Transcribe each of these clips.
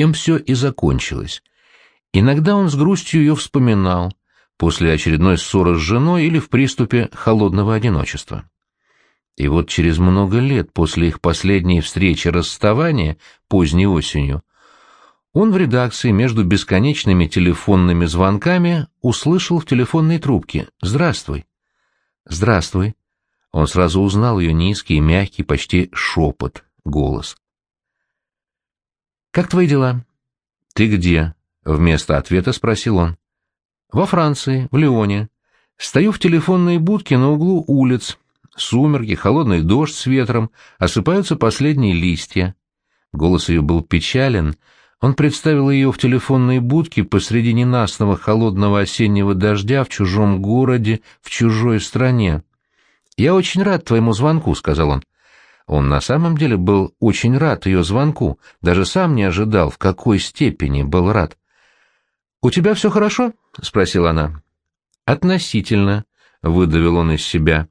Тем все и закончилось. Иногда он с грустью ее вспоминал, после очередной ссоры с женой или в приступе холодного одиночества. И вот через много лет после их последней встречи расставания, поздней осенью, он в редакции между бесконечными телефонными звонками услышал в телефонной трубке «Здравствуй». «Здравствуй». Он сразу узнал ее низкий, мягкий, почти шепот, голос. «Как твои дела?» «Ты где?» — вместо ответа спросил он. «Во Франции, в Лионе. Стою в телефонной будке на углу улиц. Сумерки, холодный дождь с ветром, осыпаются последние листья». Голос ее был печален, — он представил ее в телефонной будке посреди ненастного холодного осеннего дождя в чужом городе, в чужой стране. «Я очень рад твоему звонку», — сказал он. Он на самом деле был очень рад ее звонку, даже сам не ожидал, в какой степени был рад. «У тебя все хорошо?» — спросила она. «Относительно», — выдавил он из себя.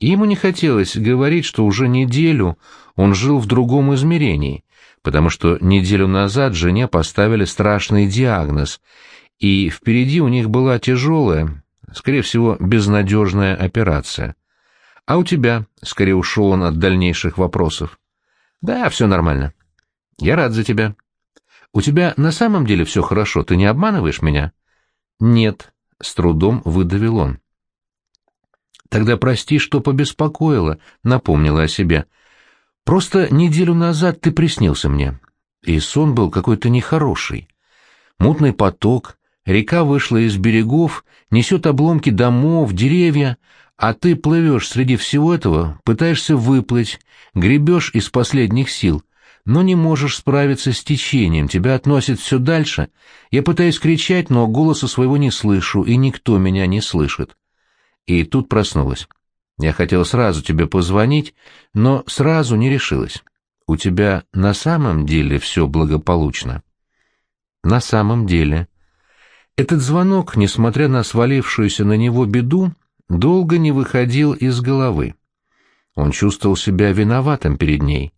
И ему не хотелось говорить, что уже неделю он жил в другом измерении, потому что неделю назад жене поставили страшный диагноз, и впереди у них была тяжелая, скорее всего, безнадежная операция. А у тебя, скорее ушел он от дальнейших вопросов. Да, все нормально. Я рад за тебя. У тебя на самом деле все хорошо, ты не обманываешь меня? Нет, с трудом выдавил он. Тогда прости, что побеспокоила, напомнила о себе. Просто неделю назад ты приснился мне, и сон был какой-то нехороший. Мутный поток, река вышла из берегов, несет обломки домов, деревья, а ты плывешь среди всего этого, пытаешься выплыть, гребешь из последних сил, но не можешь справиться с течением, тебя относит все дальше. Я пытаюсь кричать, но голоса своего не слышу, и никто меня не слышит. И тут проснулась. Я хотел сразу тебе позвонить, но сразу не решилась. У тебя на самом деле все благополучно? На самом деле. Этот звонок, несмотря на свалившуюся на него беду, долго не выходил из головы. Он чувствовал себя виноватым перед ней.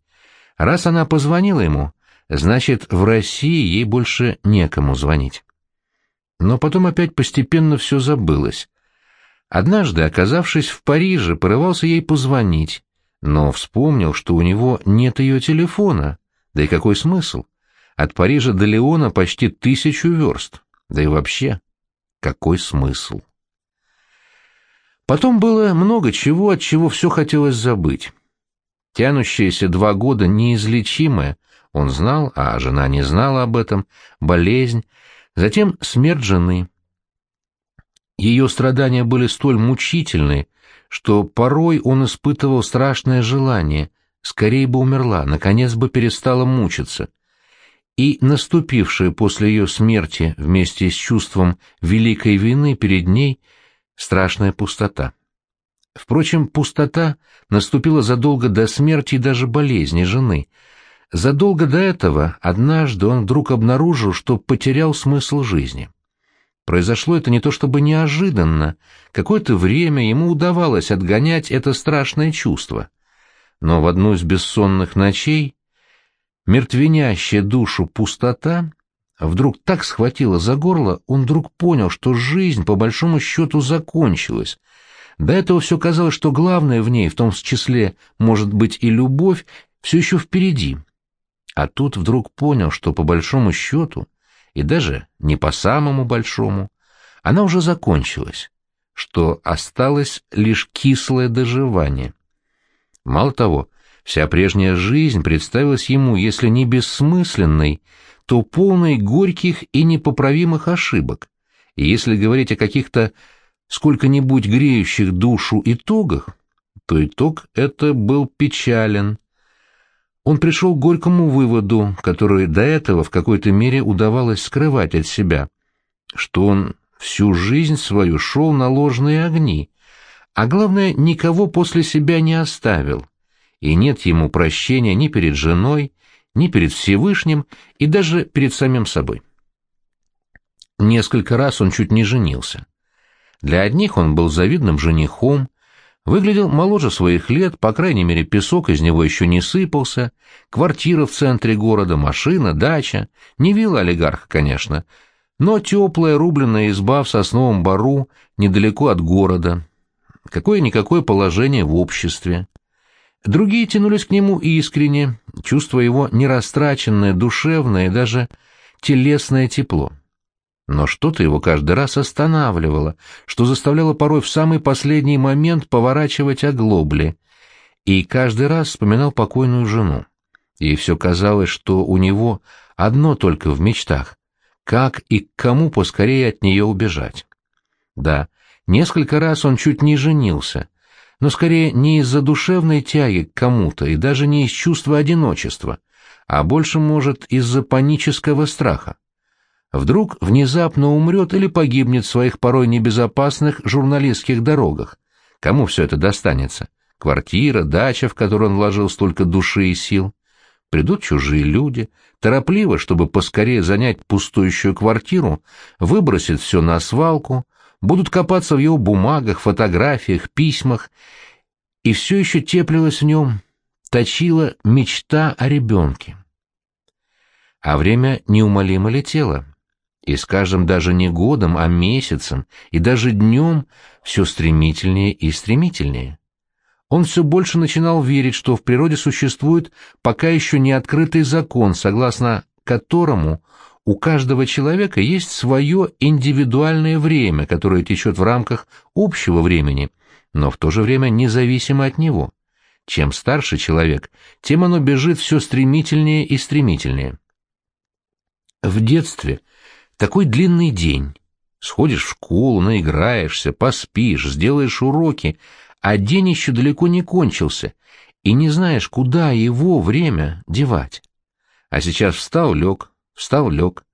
Раз она позвонила ему, значит, в России ей больше некому звонить. Но потом опять постепенно все забылось. Однажды, оказавшись в Париже, порывался ей позвонить, но вспомнил, что у него нет ее телефона. Да и какой смысл? От Парижа до Леона почти тысячу верст. Да и вообще, какой смысл? Потом было много чего, от чего все хотелось забыть. Тянущиеся два года неизлечимая, он знал, а жена не знала об этом, болезнь, затем смерть жены — ее страдания были столь мучительны, что порой он испытывал страшное желание, скорее бы умерла, наконец бы перестала мучиться. И наступившая после ее смерти вместе с чувством великой вины перед ней страшная пустота. Впрочем, пустота наступила задолго до смерти и даже болезни жены. Задолго до этого однажды он вдруг обнаружил, что потерял смысл жизни. Произошло это не то чтобы неожиданно, какое-то время ему удавалось отгонять это страшное чувство. Но в одну из бессонных ночей мертвенящая душу пустота вдруг так схватила за горло, он вдруг понял, что жизнь по большому счету закончилась. До этого все казалось, что главное в ней, в том числе, может быть, и любовь, все еще впереди. А тут вдруг понял, что по большому счету и даже не по самому большому, она уже закончилась, что осталось лишь кислое доживание. Мало того, вся прежняя жизнь представилась ему, если не бессмысленной, то полной горьких и непоправимых ошибок, и если говорить о каких-то сколько-нибудь греющих душу итогах, то итог это был печален, он пришел к горькому выводу, который до этого в какой-то мере удавалось скрывать от себя, что он всю жизнь свою шел на ложные огни, а главное, никого после себя не оставил, и нет ему прощения ни перед женой, ни перед Всевышним и даже перед самим собой. Несколько раз он чуть не женился. Для одних он был завидным женихом, Выглядел моложе своих лет, по крайней мере, песок из него еще не сыпался, квартира в центре города, машина, дача, не вилла олигарха, конечно, но теплая рубленная изба в сосновом бару недалеко от города, какое-никакое положение в обществе. Другие тянулись к нему искренне, чувствуя его нерастраченное, душевное и даже телесное тепло. Но что-то его каждый раз останавливало, что заставляло порой в самый последний момент поворачивать оглобли, и каждый раз вспоминал покойную жену. И все казалось, что у него одно только в мечтах — как и к кому поскорее от нее убежать. Да, несколько раз он чуть не женился, но скорее не из-за душевной тяги к кому-то и даже не из чувства одиночества, а больше, может, из-за панического страха. Вдруг внезапно умрет или погибнет в своих порой небезопасных журналистских дорогах. Кому все это достанется? Квартира, дача, в которую он вложил столько души и сил. Придут чужие люди, торопливо, чтобы поскорее занять пустующую квартиру, выбросят все на свалку, будут копаться в его бумагах, фотографиях, письмах, и все еще теплилась в нем, точила мечта о ребенке. А время неумолимо летело, и с каждым даже не годом, а месяцем, и даже днем все стремительнее и стремительнее. Он все больше начинал верить, что в природе существует пока еще не открытый закон, согласно которому у каждого человека есть свое индивидуальное время, которое течет в рамках общего времени, но в то же время независимо от него. Чем старше человек, тем оно бежит все стремительнее и стремительнее. В детстве такой длинный день. Сходишь в школу, наиграешься, поспишь, сделаешь уроки, а день еще далеко не кончился, и не знаешь, куда его время девать. А сейчас встал, лег, встал, лег.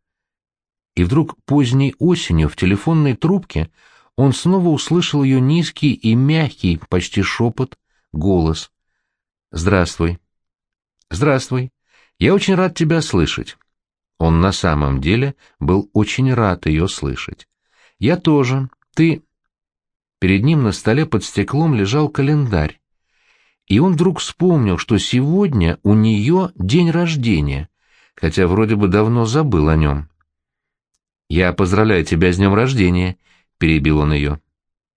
И вдруг поздней осенью в телефонной трубке он снова услышал ее низкий и мягкий, почти шепот, голос. «Здравствуй». «Здравствуй. Я очень рад тебя слышать». Он на самом деле был очень рад ее слышать. «Я тоже. Ты...» Перед ним на столе под стеклом лежал календарь. И он вдруг вспомнил, что сегодня у нее день рождения, хотя вроде бы давно забыл о нем. «Я поздравляю тебя с днем рождения», — перебил он ее.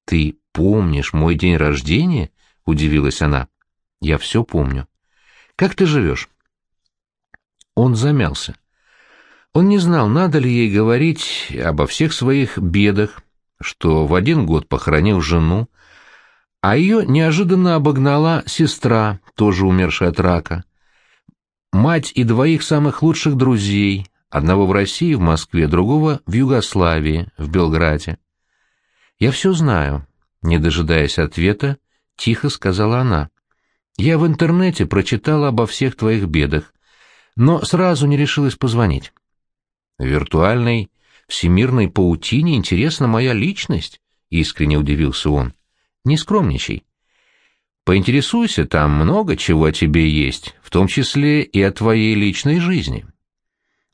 «Ты помнишь мой день рождения?» — удивилась она. «Я все помню. Как ты живешь?» Он замялся. Он не знал, надо ли ей говорить обо всех своих бедах, что в один год похоронил жену, а ее неожиданно обогнала сестра, тоже умершая от рака, мать и двоих самых лучших друзей, одного в России, в Москве, другого в Югославии, в Белграде. «Я все знаю», — не дожидаясь ответа, тихо сказала она. «Я в интернете прочитала обо всех твоих бедах, но сразу не решилась позвонить». «В виртуальной всемирной паутине интересна моя личность?» — искренне удивился он. «Не скромничай. Поинтересуйся, там много чего о тебе есть, в том числе и о твоей личной жизни».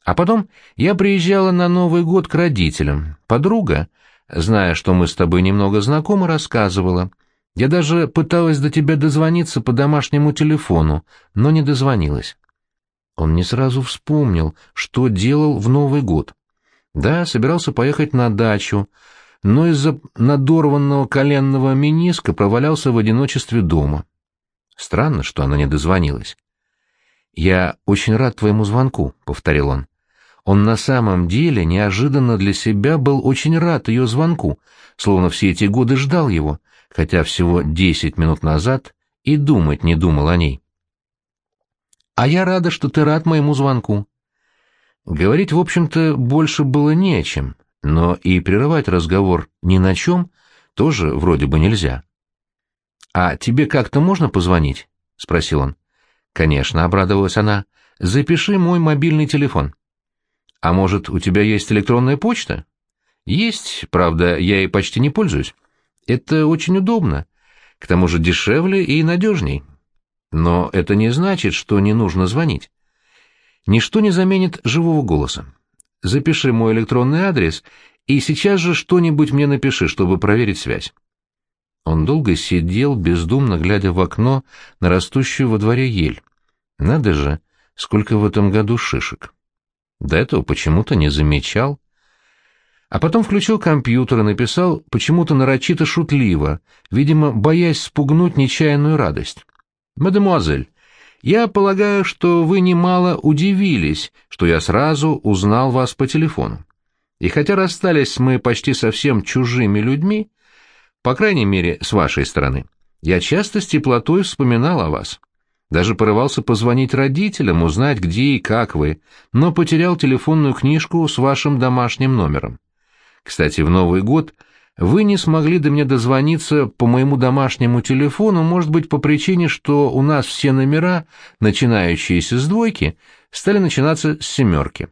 А потом я приезжала на Новый год к родителям. Подруга, зная, что мы с тобой немного знакомы, рассказывала. Я даже пыталась до тебя дозвониться по домашнему телефону, но не дозвонилась. Он не сразу вспомнил, что делал в Новый год. Да, собирался поехать на дачу, но из-за надорванного коленного мениска провалялся в одиночестве дома. Странно, что она не дозвонилась. «Я очень рад твоему звонку», — повторил он. Он на самом деле неожиданно для себя был очень рад ее звонку, словно все эти годы ждал его, хотя всего десять минут назад и думать не думал о ней. «А я рада, что ты рад моему звонку». Говорить, в общем-то, больше было не о чем, но и прерывать разговор ни на чем тоже вроде бы нельзя. «А тебе как-то можно позвонить?» — спросил он. «Конечно», — обрадовалась она. «Запиши мой мобильный телефон». А может, у тебя есть электронная почта? Есть, правда, я ей почти не пользуюсь. Это очень удобно. К тому же дешевле и надежней. Но это не значит, что не нужно звонить. Ничто не заменит живого голоса. Запиши мой электронный адрес и сейчас же что-нибудь мне напиши, чтобы проверить связь. Он долго сидел, бездумно глядя в окно на растущую во дворе ель. Надо же, сколько в этом году шишек. До этого почему-то не замечал. А потом включил компьютер и написал почему-то нарочито шутливо, видимо, боясь спугнуть нечаянную радость. «Мадемуазель, я полагаю, что вы немало удивились, что я сразу узнал вас по телефону. И хотя расстались мы почти совсем чужими людьми, по крайней мере, с вашей стороны, я часто с теплотой вспоминал о вас. Даже порывался позвонить родителям, узнать, где и как вы, но потерял телефонную книжку с вашим домашним номером. Кстати, в Новый год вы не смогли до меня дозвониться по моему домашнему телефону, может быть, по причине, что у нас все номера, начинающиеся с двойки, стали начинаться с семерки.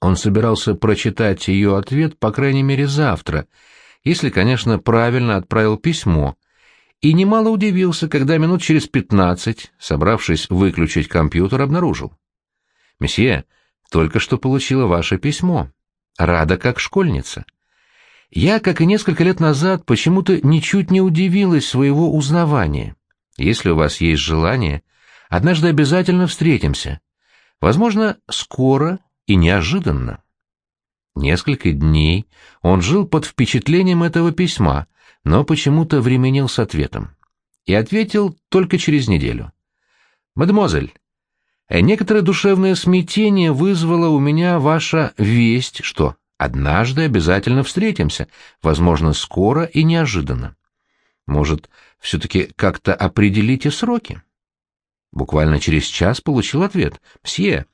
Он собирался прочитать ее ответ, по крайней мере, завтра, если, конечно, правильно отправил письмо, и немало удивился, когда минут через пятнадцать, собравшись выключить компьютер, обнаружил. «Месье, только что получила ваше письмо. Рада как школьница. Я, как и несколько лет назад, почему-то ничуть не удивилась своего узнавания. Если у вас есть желание, однажды обязательно встретимся. Возможно, скоро и неожиданно. Несколько дней он жил под впечатлением этого письма, но почему-то временил с ответом. И ответил только через неделю. «Мадемуазель, некоторое душевное смятение вызвало у меня ваша весть, что однажды обязательно встретимся, возможно, скоро и неожиданно. Может, все-таки как-то определите сроки?» Буквально через час получил ответ. «Мсье,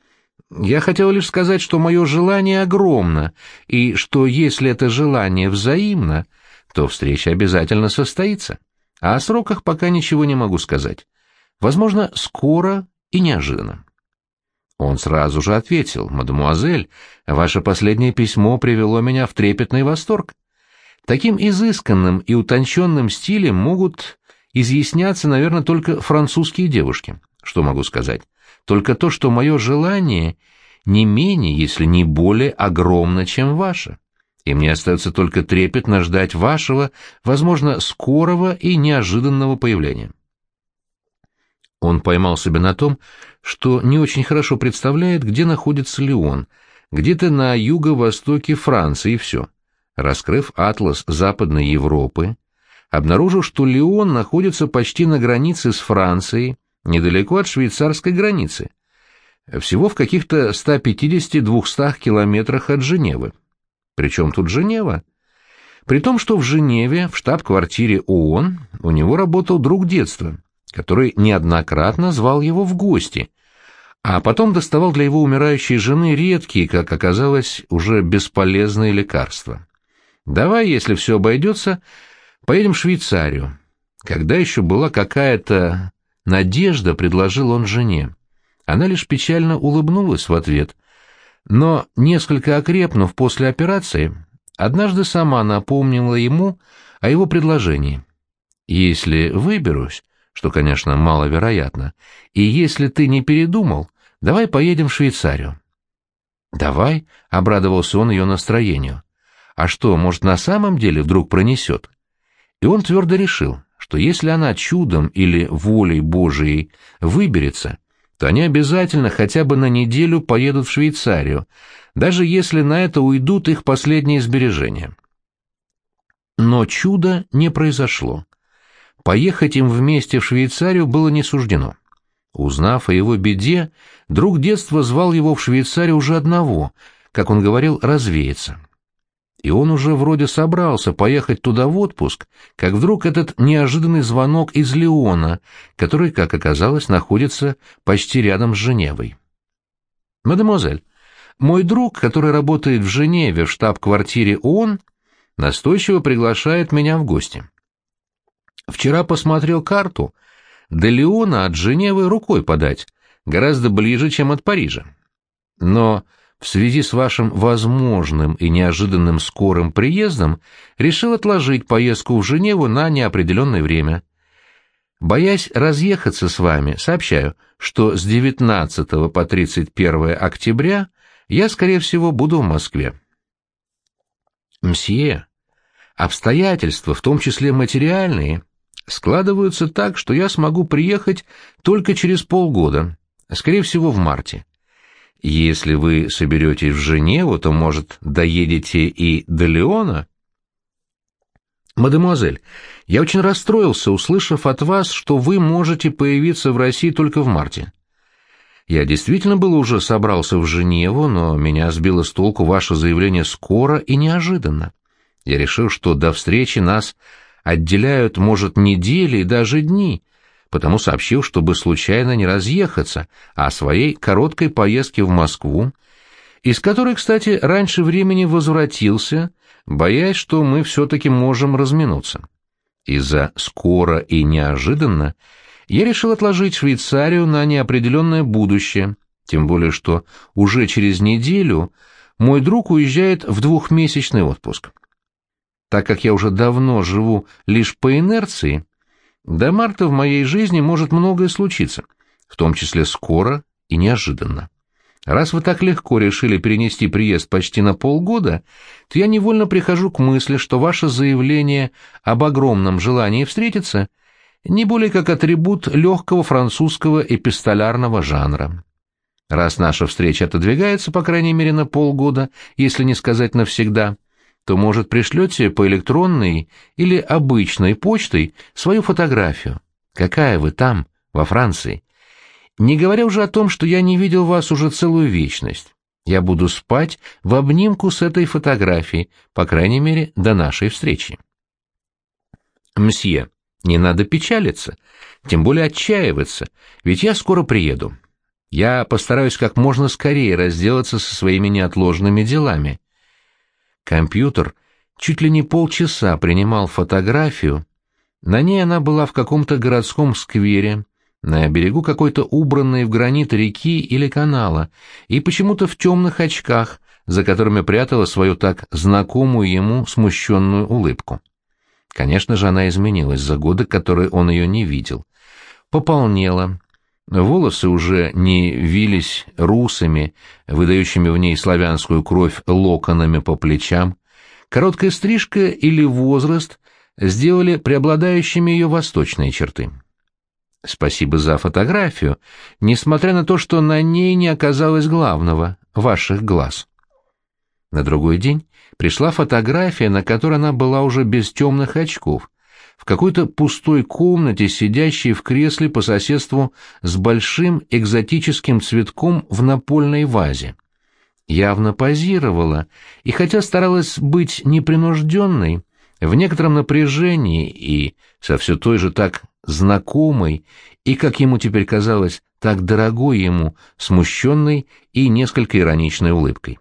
я хотел лишь сказать, что мое желание огромно, и что если это желание взаимно, то встреча обязательно состоится. А о сроках пока ничего не могу сказать. Возможно, скоро и неожиданно. Он сразу же ответил, «Мадемуазель, ваше последнее письмо привело меня в трепетный восторг. Таким изысканным и утонченным стилем могут изъясняться, наверное, только французские девушки. Что могу сказать? только то, что мое желание не менее, если не более огромно, чем ваше. И мне остается только трепетно ждать вашего, возможно, скорого и неожиданного появления. Он поймал себя на том, что не очень хорошо представляет, где находится Леон, где-то на юго-востоке Франции и все. Раскрыв атлас Западной Европы, обнаружил, что Леон находится почти на границе с Францией, недалеко от швейцарской границы, всего в каких-то 150-200 километрах от Женевы. Причем тут Женева? При том, что в Женеве, в штаб-квартире ООН, у него работал друг детства, который неоднократно звал его в гости, а потом доставал для его умирающей жены редкие, как оказалось, уже бесполезные лекарства. «Давай, если все обойдется, поедем в Швейцарию». Когда еще была какая-то Надежда предложил он жене. Она лишь печально улыбнулась в ответ, но, несколько окрепнув после операции, однажды сама напомнила ему о его предложении. «Если выберусь, что, конечно, маловероятно, и если ты не передумал, давай поедем в Швейцарию». «Давай», — обрадовался он ее настроению. «А что, может, на самом деле вдруг пронесет?» И он твердо решил, что если она чудом или волей Божией выберется, то они обязательно хотя бы на неделю поедут в Швейцарию, даже если на это уйдут их последние сбережения. Но чудо не произошло. Поехать им вместе в Швейцарию было не суждено. Узнав о его беде, друг детства звал его в Швейцарию уже одного, как он говорил, развеяться и он уже вроде собрался поехать туда в отпуск, как вдруг этот неожиданный звонок из Леона, который, как оказалось, находится почти рядом с Женевой. «Мадемуазель, мой друг, который работает в Женеве в штаб-квартире ООН, настойчиво приглашает меня в гости. Вчера посмотрел карту, до Леона от Женевы рукой подать, гораздо ближе, чем от Парижа. Но в связи с вашим возможным и неожиданным скорым приездом решил отложить поездку в Женеву на неопределенное время. Боясь разъехаться с вами, сообщаю, что с 19 по 31 октября я, скорее всего, буду в Москве. Мсье, Обстоятельства, в том числе материальные, складываются так, что я смогу приехать только через полгода, скорее всего, в марте. Если вы соберетесь в Женеву, то, может, доедете и до Леона? Мадемуазель, я очень расстроился, услышав от вас, что вы можете появиться в России только в марте. Я действительно был уже собрался в Женеву, но меня сбило с толку ваше заявление скоро и неожиданно. Я решил, что до встречи нас отделяют, может, недели и даже дни, потому сообщил, чтобы случайно не разъехаться, а о своей короткой поездке в Москву, из которой, кстати, раньше времени возвратился, боясь, что мы все-таки можем разминуться. Из-за скоро и неожиданно я решил отложить Швейцарию на неопределенное будущее, тем более что уже через неделю мой друг уезжает в двухмесячный отпуск. Так как я уже давно живу лишь по инерции, до марта в моей жизни может многое случиться, в том числе скоро и неожиданно. Раз вы так легко решили перенести приезд почти на полгода, то я невольно прихожу к мысли, что ваше заявление об огромном желании встретиться не более как атрибут легкого французского эпистолярного жанра. Раз наша встреча отодвигается, по крайней мере, на полгода, если не сказать навсегда, то, может, пришлете по электронной или обычной почтой свою фотографию. Какая вы там, во Франции? Не говоря уже о том, что я не видел вас уже целую вечность. Я буду спать в обнимку с этой фотографией, по крайней мере, до нашей встречи. Мсье, не надо печалиться, тем более отчаиваться, ведь я скоро приеду. Я постараюсь как можно скорее разделаться со своими неотложными делами. Компьютер чуть ли не полчаса принимал фотографию. На ней она была в каком-то городском сквере, на берегу какой-то убранной в гранит реки или канала, и почему-то в темных очках, за которыми прятала свою так знакомую ему смущенную улыбку. Конечно же, она изменилась за годы, которые он ее не видел. Пополнела. Волосы уже не вились русами, выдающими в ней славянскую кровь локонами по плечам. Короткая стрижка или возраст сделали преобладающими ее восточные черты. Спасибо за фотографию, несмотря на то, что на ней не оказалось главного — ваших глаз. На другой день пришла фотография, на которой она была уже без темных очков, в какой-то пустой комнате, сидящей в кресле по соседству с большим экзотическим цветком в напольной вазе. Явно позировала, и хотя старалась быть непринужденной, в некотором напряжении и со все той же так знакомой и, как ему теперь казалось, так дорогой ему, смущенной и несколько ироничной улыбкой.